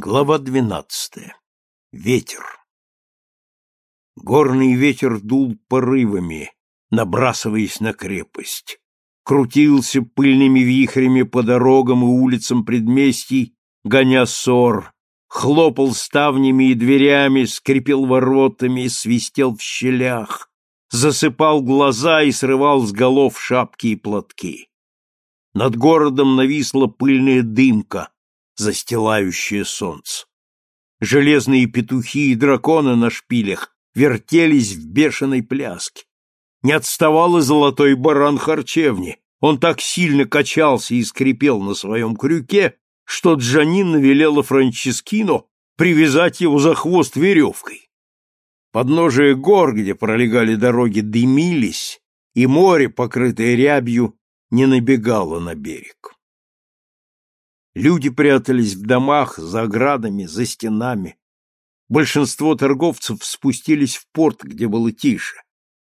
Глава двенадцатая. Ветер. Горный ветер дул порывами, набрасываясь на крепость. Крутился пыльными вихрями по дорогам и улицам предместий, гоня ссор, хлопал ставнями и дверями, скрипел воротами свистел в щелях, засыпал глаза и срывал с голов шапки и платки. Над городом нависла пыльная дымка, застилающее солнце. Железные петухи и драконы на шпилях вертелись в бешеной пляске. Не отставал и золотой баран харчевни. Он так сильно качался и скрипел на своем крюке, что Джанин велела Франческино привязать его за хвост веревкой. Подножие гор, где пролегали дороги, дымились, и море, покрытое рябью, не набегало на берег. Люди прятались в домах, за оградами, за стенами. Большинство торговцев спустились в порт, где было тише.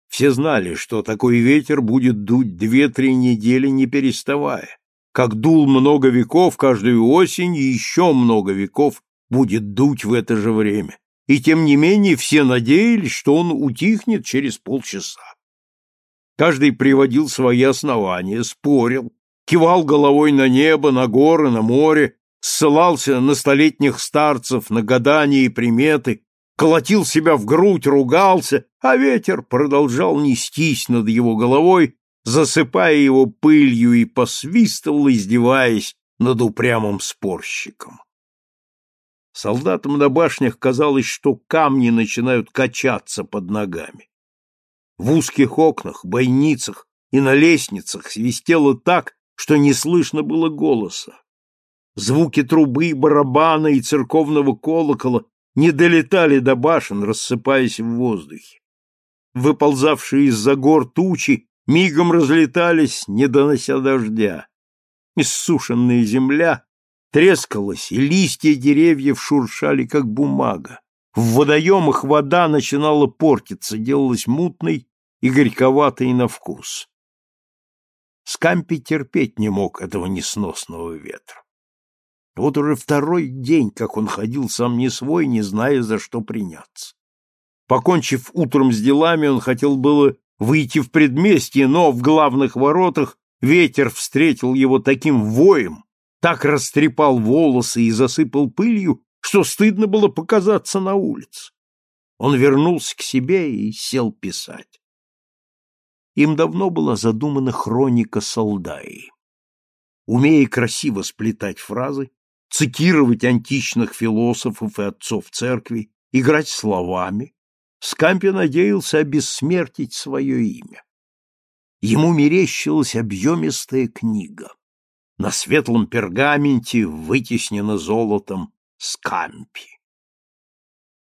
Все знали, что такой ветер будет дуть две-три недели, не переставая. Как дул много веков каждую осень, и еще много веков будет дуть в это же время. И тем не менее все надеялись, что он утихнет через полчаса. Каждый приводил свои основания, спорил, кивал головой на небо, на горы, на море, ссылался на столетних старцев, на гадания и приметы, колотил себя в грудь, ругался, а ветер продолжал нестись над его головой, засыпая его пылью и посвистывал, издеваясь над упрямым спорщиком. Солдатам на башнях казалось, что камни начинают качаться под ногами. В узких окнах, бойницах и на лестницах свистело так, что не слышно было голоса. Звуки трубы, барабана и церковного колокола не долетали до башен, рассыпаясь в воздухе. Выползавшие из-за гор тучи мигом разлетались, не донося дождя. Иссушенная земля трескалась, и листья деревьев шуршали, как бумага. В водоемах вода начинала портиться, делалась мутной и горьковатой на вкус. Скампи терпеть не мог этого несносного ветра. Вот уже второй день, как он ходил сам не свой, не зная, за что приняться. Покончив утром с делами, он хотел было выйти в предместье, но в главных воротах ветер встретил его таким воем, так растрепал волосы и засыпал пылью, что стыдно было показаться на улице. Он вернулся к себе и сел писать. Им давно была задумана хроника Солдаи. Умея красиво сплетать фразы, цитировать античных философов и отцов церкви, играть словами, Скампи надеялся обессмертить свое имя. Ему мерещилась объемистая книга. На светлом пергаменте вытеснено золотом Скампи.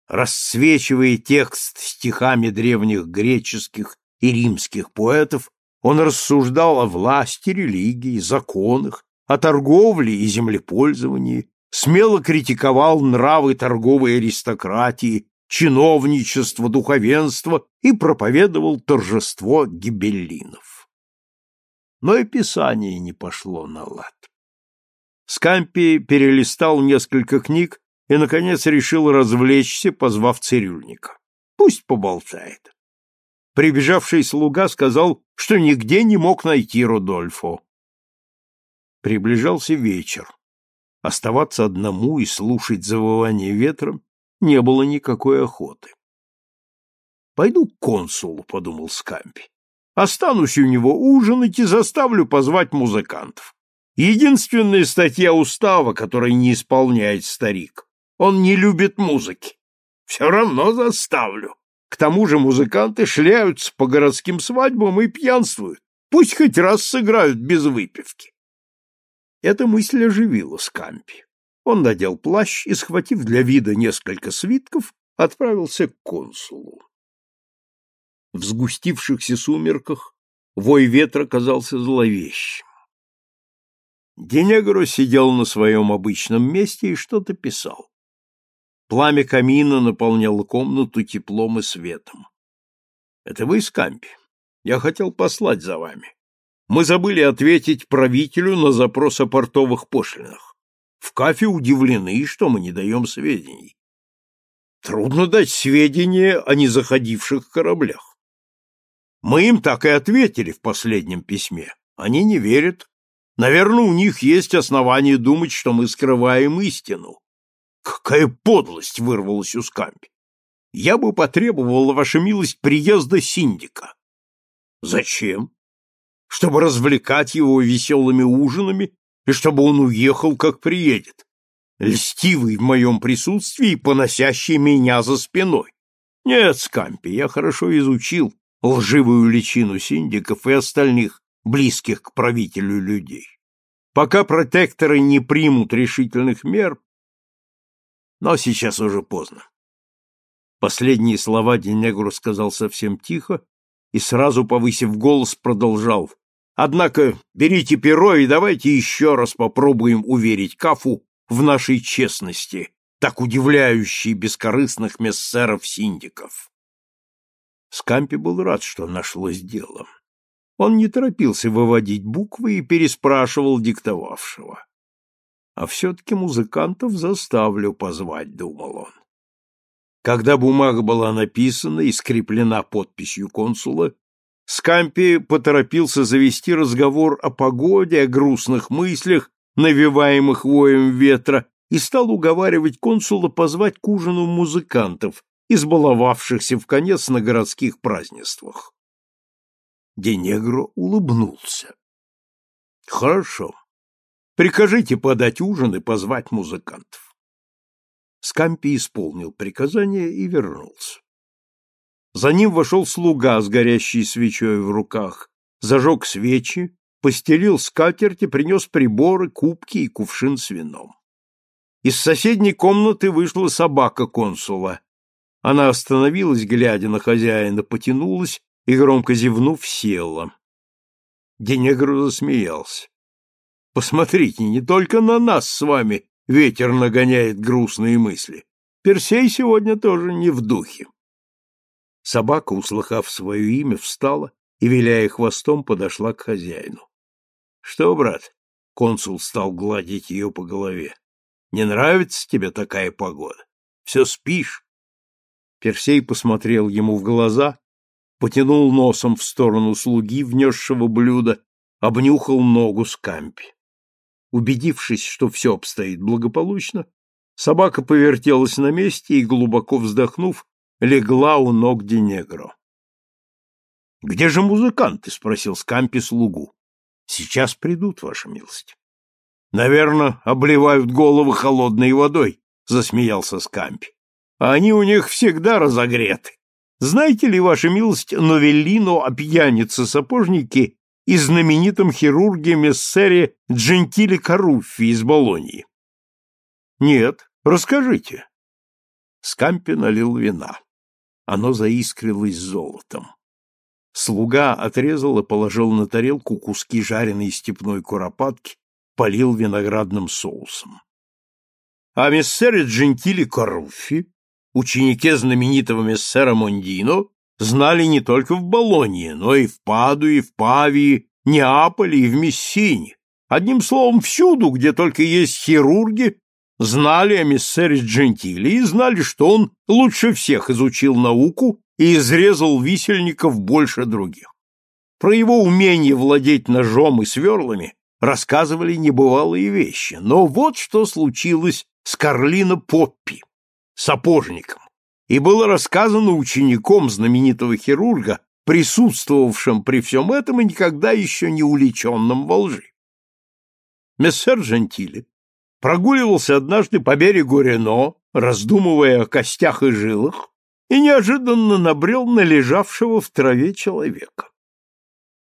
Расцвечивая текст стихами древних греческих и римских поэтов, он рассуждал о власти, религии, законах, о торговле и землепользовании, смело критиковал нравы торговой аристократии, чиновничество, духовенство и проповедовал торжество гибеллинов. Но и писание не пошло на лад. Скампи перелистал несколько книг и, наконец, решил развлечься, позвав цирюльника. Пусть поболтает. Прибежавший слуга сказал, что нигде не мог найти Рудольфо. Приближался вечер. Оставаться одному и слушать завывание ветра не было никакой охоты. «Пойду к консулу», — подумал Скампи. «Останусь у него ужинать и заставлю позвать музыкантов. Единственная статья устава, которой не исполняет старик. Он не любит музыки. Все равно заставлю. К тому же музыканты шляются по городским свадьбам и пьянствуют. Пусть хоть раз сыграют без выпивки. Эта мысль оживила Скампи. Он надел плащ и, схватив для вида несколько свитков, отправился к консулу. В сгустившихся сумерках вой ветра казался зловещим. Денегро сидел на своем обычном месте и что-то писал. Пламя камина наполняло комнату теплом и светом. — Это вы, Скампи? Я хотел послать за вами. Мы забыли ответить правителю на запрос о портовых пошлинах. В Кафе удивлены, что мы не даем сведений. Трудно дать сведения о незаходивших кораблях. Мы им так и ответили в последнем письме. Они не верят. Наверное, у них есть основания думать, что мы скрываем истину. Какая подлость вырвалась у Скампи! Я бы потребовал, ваша милость, приезда синдика. Зачем? Чтобы развлекать его веселыми ужинами и чтобы он уехал, как приедет. Льстивый в моем присутствии, поносящий меня за спиной. Нет, Скампи, я хорошо изучил лживую личину синдиков и остальных, близких к правителю людей. Пока протекторы не примут решительных мер, но сейчас уже поздно. Последние слова Денегру сказал совсем тихо и сразу, повысив голос, продолжал. Однако берите перо и давайте еще раз попробуем уверить Кафу в нашей честности, так удивляющей бескорыстных мессеров-синдиков. Скампи был рад, что нашлось дело. Он не торопился выводить буквы и переспрашивал диктовавшего. А все-таки музыкантов заставлю позвать, думал он. Когда бумага была написана и скреплена подписью консула, Скампи поторопился завести разговор о погоде, о грустных мыслях, навеваемых воем ветра, и стал уговаривать консула позвать к ужину музыкантов, избаловавшихся в конец на городских празднествах. Денегро улыбнулся. — Хорошо, Прикажите подать ужин и позвать музыкантов. Скампи исполнил приказание и вернулся. За ним вошел слуга с горящей свечой в руках, зажег свечи, постелил скатерть и принес приборы, кубки и кувшин с вином. Из соседней комнаты вышла собака консула. Она остановилась, глядя на хозяина, потянулась и, громко зевнув, села. Денегро засмеялся. Посмотрите, не только на нас с вами ветер нагоняет грустные мысли. Персей сегодня тоже не в духе. Собака, услыхав свое имя, встала и, виляя хвостом, подошла к хозяину. — Что, брат? — консул стал гладить ее по голове. — Не нравится тебе такая погода? Все спишь? Персей посмотрел ему в глаза, потянул носом в сторону слуги, внесшего блюдо, обнюхал ногу Скампи. Убедившись, что все обстоит благополучно, собака повертелась на месте и, глубоко вздохнув, легла у ног Денегро. — Где же музыканты? — спросил Скампи слугу. — Сейчас придут, ваша милость. — Наверное, обливают головы холодной водой, — засмеялся Скампи. — А они у них всегда разогреты. Знаете ли, ваша милость, новеллину о пьянице-сапожнике и знаменитом хирурге Мессере Джентиле Каруффи из Болонии? Нет, расскажите. Скампи налил вина. Оно заискрилось золотом. Слуга отрезал и положил на тарелку куски жареной степной куропатки, полил виноградным соусом. А мессере Джентиле Каруффи, ученике знаменитого мессера Мондино, знали не только в Болонье, но и в Падуе, в Павии, Неаполе и в Мессине. Одним словом, всюду, где только есть хирурги, знали о миссере Джентили и знали, что он лучше всех изучил науку и изрезал висельников больше других. Про его умение владеть ножом и сверлами рассказывали небывалые вещи, но вот что случилось с Карлино Поппи, сапожником, и было рассказано учеником знаменитого хирурга, присутствовавшим при всем этом и никогда еще не уличенным во лжи. Мессер Джентили прогуливался однажды по берегу Рено, раздумывая о костях и жилах, и неожиданно набрел на лежавшего в траве человека.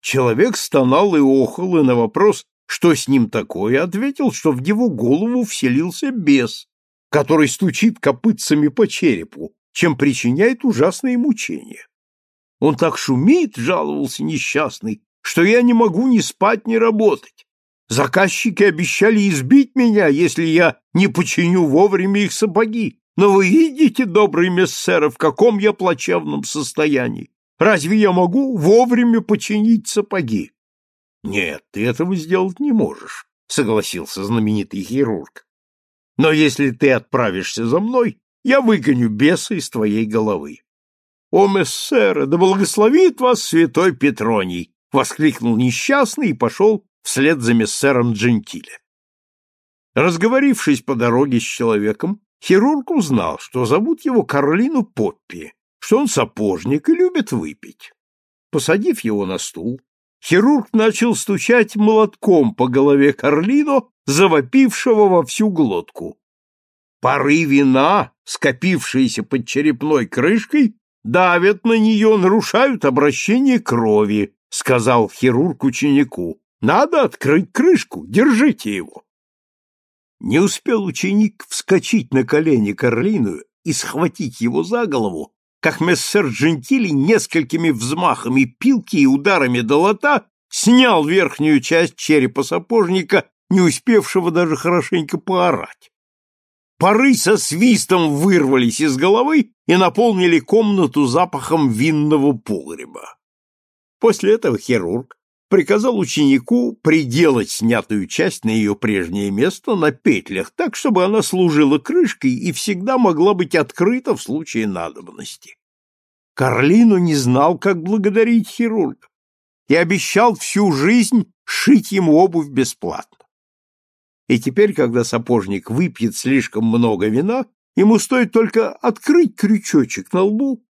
Человек стонал и охал, и на вопрос, что с ним такое, ответил, что в его голову вселился бес, который стучит копытцами по черепу, чем причиняет ужасные мучения. Он так шумит, жаловался несчастный, что я не могу ни спать, ни работать. Заказчики обещали избить меня, если я не починю вовремя их сапоги. Но вы видите, добрый мессер, в каком я плачевном состоянии. Разве я могу вовремя починить сапоги? Нет, ты этого сделать не можешь, согласился знаменитый хирург. Но если ты отправишься за мной, я выгоню беса из твоей головы. — О, мессера, да благословит вас святой Петроний! — воскликнул несчастный и пошел вслед за мессером Джентиле. Разговорившись по дороге с человеком, хирург узнал, что зовут его Карлину Поппи, что он сапожник и любит выпить. Посадив его на стул, хирург начал стучать молотком по голове Карлино, завопившего во всю глотку. Пары вина, скопившиеся под черепной крышкой, давят на нее, нарушают обращение крови, сказал хирург ученику. Надо открыть крышку, держите его. Не успел ученик вскочить на колени Карлину и схватить его за голову, как мессер Джентили несколькими взмахами пилки и ударами долота снял верхнюю часть черепа сапожника, не успевшего даже хорошенько поорать. Пары со свистом вырвались из головы и наполнили комнату запахом винного погреба. После этого хирург приказал ученику приделать снятую часть на ее прежнее место на петлях, так, чтобы она служила крышкой и всегда могла быть открыта в случае надобности. Карлину не знал, как благодарить хирурга, и обещал всю жизнь шить ему обувь бесплатно. И теперь, когда сапожник выпьет слишком много вина, ему стоит только открыть крючочек на лбу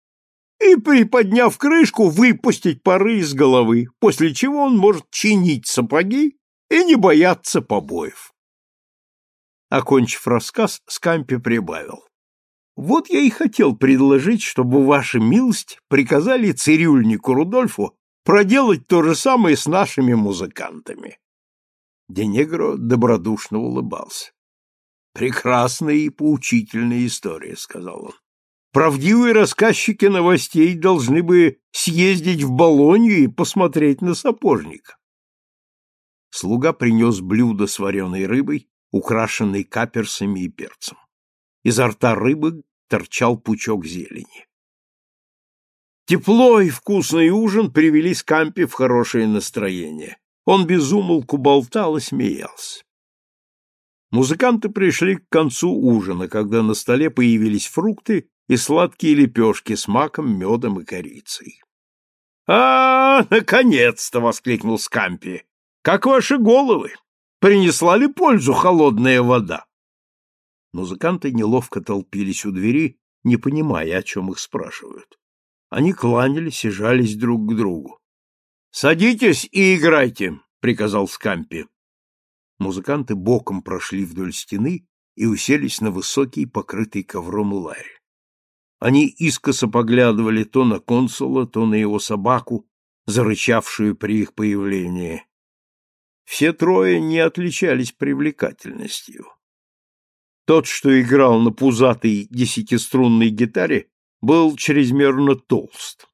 и, приподняв крышку, выпустить пары из головы, после чего он может чинить сапоги и не бояться побоев. Окончив рассказ, Скампи прибавил. Вот я и хотел предложить, чтобы ваша милость приказали цирюльнику Рудольфу проделать то же самое с нашими музыкантами. Денегро добродушно улыбался. «Прекрасная и поучительная история», — сказал он. «Правдивые рассказчики новостей должны бы съездить в Болонью и посмотреть на сапожника». Слуга принес блюдо с вареной рыбой, украшенной каперсами и перцем. Изо рта рыбы торчал пучок зелени. Тепло и вкусный ужин привели Скампи в хорошее настроение. Он безумолку болтал и смеялся. Музыканты пришли к концу ужина, когда на столе появились фрукты и сладкие лепешки с маком, медом и корицей. — А, наконец-то! — воскликнул Скампи. — Как ваши головы? Принесла ли пользу холодная вода? Музыканты неловко толпились у двери, не понимая, о чем их спрашивают. Они кланялись и жались друг к другу. «Садитесь и играйте», — приказал Скампи. Музыканты боком прошли вдоль стены и уселись на высокий, покрытый ковром ларь. Они искоса поглядывали то на консула, то на его собаку, зарычавшую при их появлении. Все трое не отличались привлекательностью. Тот, что играл на пузатой десятиструнной гитаре, был чрезмерно толст.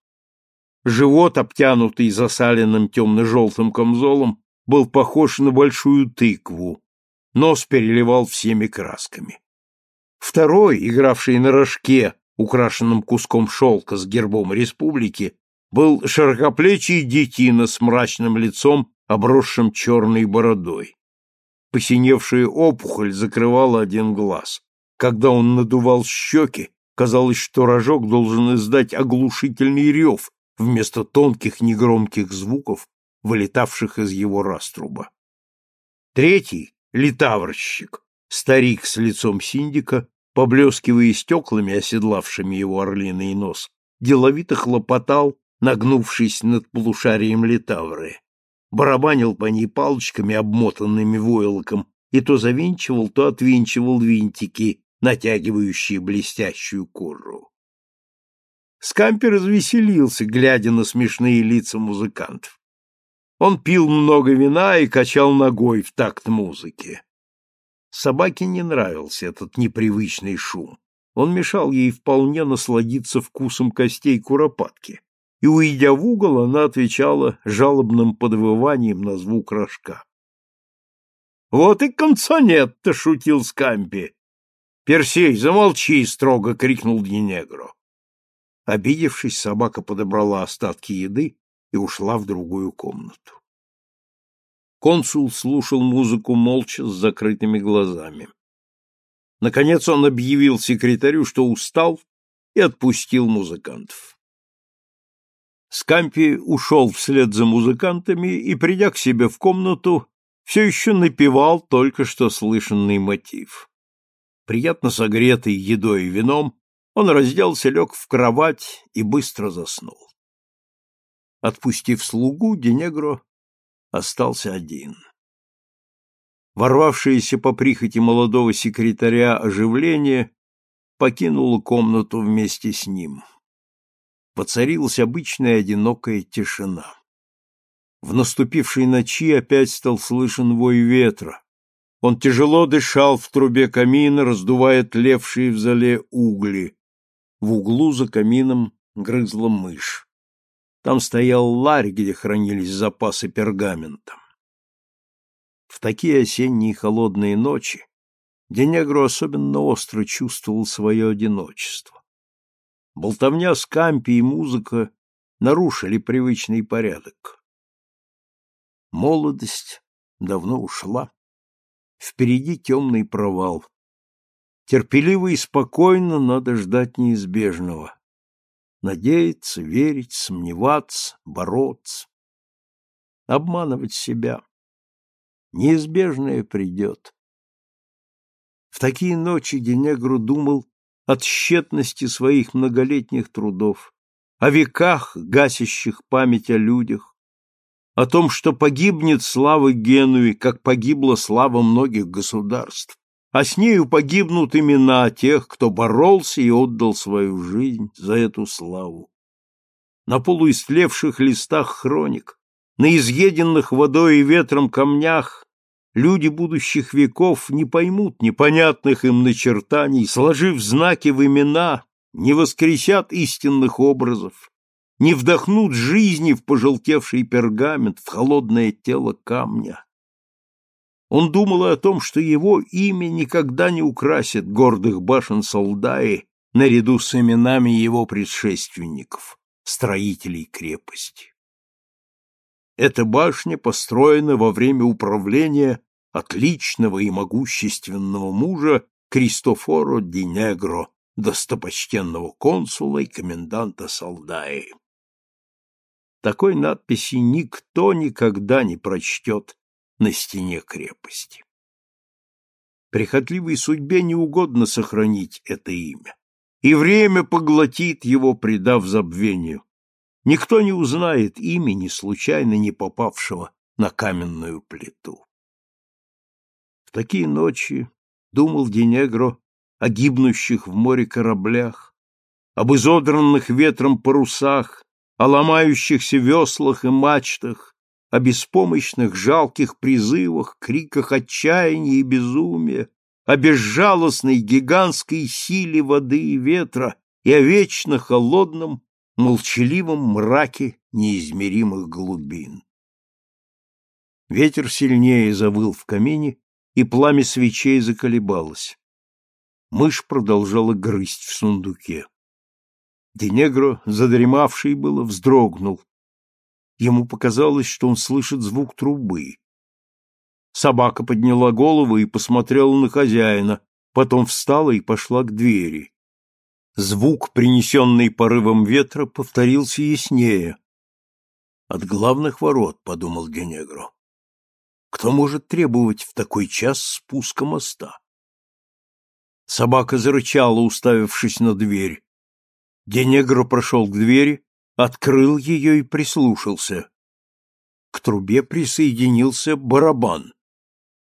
Живот, обтянутый засаленным темно-желтым камзолом, был похож на большую тыкву, нос переливал всеми красками. Второй, игравший на рожке, украшенном куском шелка с гербом республики, был широкоплечий детина с мрачным лицом, обросшим черной бородой. Посиневшая опухоль закрывала один глаз. Когда он надувал щеки, казалось, что рожок должен издать оглушительный рев, вместо тонких негромких звуков, вылетавших из его раструба. Третий — литаврщик, старик с лицом синдика, поблескивая стеклами, оседлавшими его орлиный нос, деловито хлопотал, нагнувшись над полушарием литавры, барабанил по ней палочками, обмотанными войлоком, и то завинчивал, то отвинчивал винтики, натягивающие блестящую кожу. Скампи развеселился, глядя на смешные лица музыкантов. Он пил много вина и качал ногой в такт музыки. Собаке не нравился этот непривычный шум. Он мешал ей вполне насладиться вкусом костей куропатки, и, уйдя в угол, она отвечала жалобным подвыванием на звук рожка. — Вот и конца нет-то! — шутил Скампи. — Персей, замолчи! — строго крикнул Динегро. Обидевшись, собака подобрала остатки еды и ушла в другую комнату. Консул слушал музыку молча с закрытыми глазами. Наконец он объявил секретарю, что устал, и отпустил музыкантов. Скампи ушел вслед за музыкантами и, придя к себе в комнату, все еще напевал только что слышанный мотив. Приятно согретый едой и вином, он разделся, лег в кровать и быстро заснул. Отпустив слугу, Денегро остался один. Ворвавшееся по прихоти молодого секретаря оживление покинуло комнату вместе с ним. Воцарилась обычная одинокая тишина. В наступившей ночи опять стал слышен вой ветра. Он тяжело дышал в трубе камина, раздувая тлевшие в зале угли. В углу за камином грызла мышь. Там стоял ларь, где хранились запасы пергамента. В такие осенние холодные ночи Денегро особенно остро чувствовал свое одиночество. Болтовня с кампи и музыка нарушили привычный порядок. Молодость давно ушла. Впереди темный провал. Терпеливо и спокойно надо ждать неизбежного. Надеяться, верить, сомневаться, бороться. Обманывать себя. Неизбежное придет. В такие ночи Денегру думал о тщетности своих многолетних трудов, о веках, гасящих память о людях, о том, что погибнет слава Генуи, как погибла слава многих государств, а с нею погибнут имена тех, кто боролся и отдал свою жизнь за эту славу. На полуистлевших листах хроник, на изъеденных водой и ветром камнях люди будущих веков не поймут непонятных им начертаний, сложив знаки в имена, не воскресят истинных образов, не вдохнут жизни в пожелтевший пергамент, в холодное тело камня. Он думал о том, что его имя никогда не украсит гордых башен Солдаи наряду с именами его предшественников, строителей крепости. Эта башня построена во время управления отличного и могущественного мужа Кристофоро Ди Негро, достопочтенного консула и коменданта Солдаи. Такой надписи никто никогда не прочтет на стене крепости. Прихотливой судьбе не угодно сохранить это имя, и время поглотит его, предав забвению. Никто не узнает имени, случайно не попавшего на каменную плиту. В такие ночи думал Денегро о гибнущих в море кораблях, об изодранных ветром парусах, о ломающихся веслах и мачтах, о беспомощных жалких призывах, криках отчаяния и безумия, о безжалостной гигантской силе воды и ветра и о вечно холодном, молчаливом мраке неизмеримых глубин. Ветер сильнее завыл в камине, и пламя свечей заколебалось. Мышь продолжала грызть в сундуке. Денегро, задремавший было, вздрогнул, Ему показалось, что он слышит звук трубы. Собака подняла голову и посмотрела на хозяина, потом встала и пошла к двери. Звук, принесенный порывом ветра, повторился яснее. «От главных ворот», — подумал Генегро. «Кто может требовать в такой час спуска моста?» Собака зарычала, уставившись на дверь. Денегро прошел к двери, открыл ее и прислушался. К трубе присоединился барабан.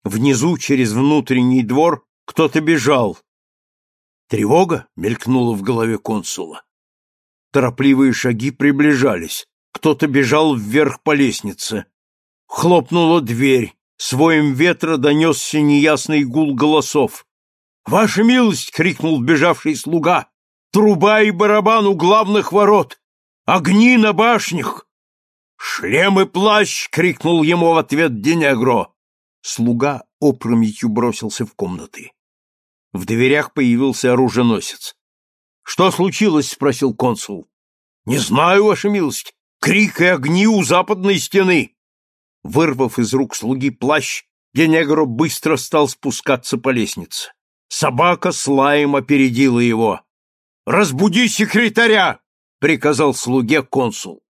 Внизу, через внутренний двор, кто-то бежал. Тревога мелькнула в голове консула. Торопливые шаги приближались. Кто-то бежал вверх по лестнице. Хлопнула дверь. Своим ветра донесся неясный гул голосов. «Ваша милость!» — крикнул бежавший слуга. «Труба и барабан у главных ворот! Огни на башнях! Шлем и плащ! крикнул ему в ответ Денегро. Слуга опрометью бросился в комнаты. В дверях появился оруженосец. Что случилось? спросил консул. Не знаю, ваша милость. Крик и огни у западной стены. Вырвав из рук слуги плащ, Денегро быстро стал спускаться по лестнице. Собака с лаем опередила его. «Разбуди секретаря!» — приказал слуге консул.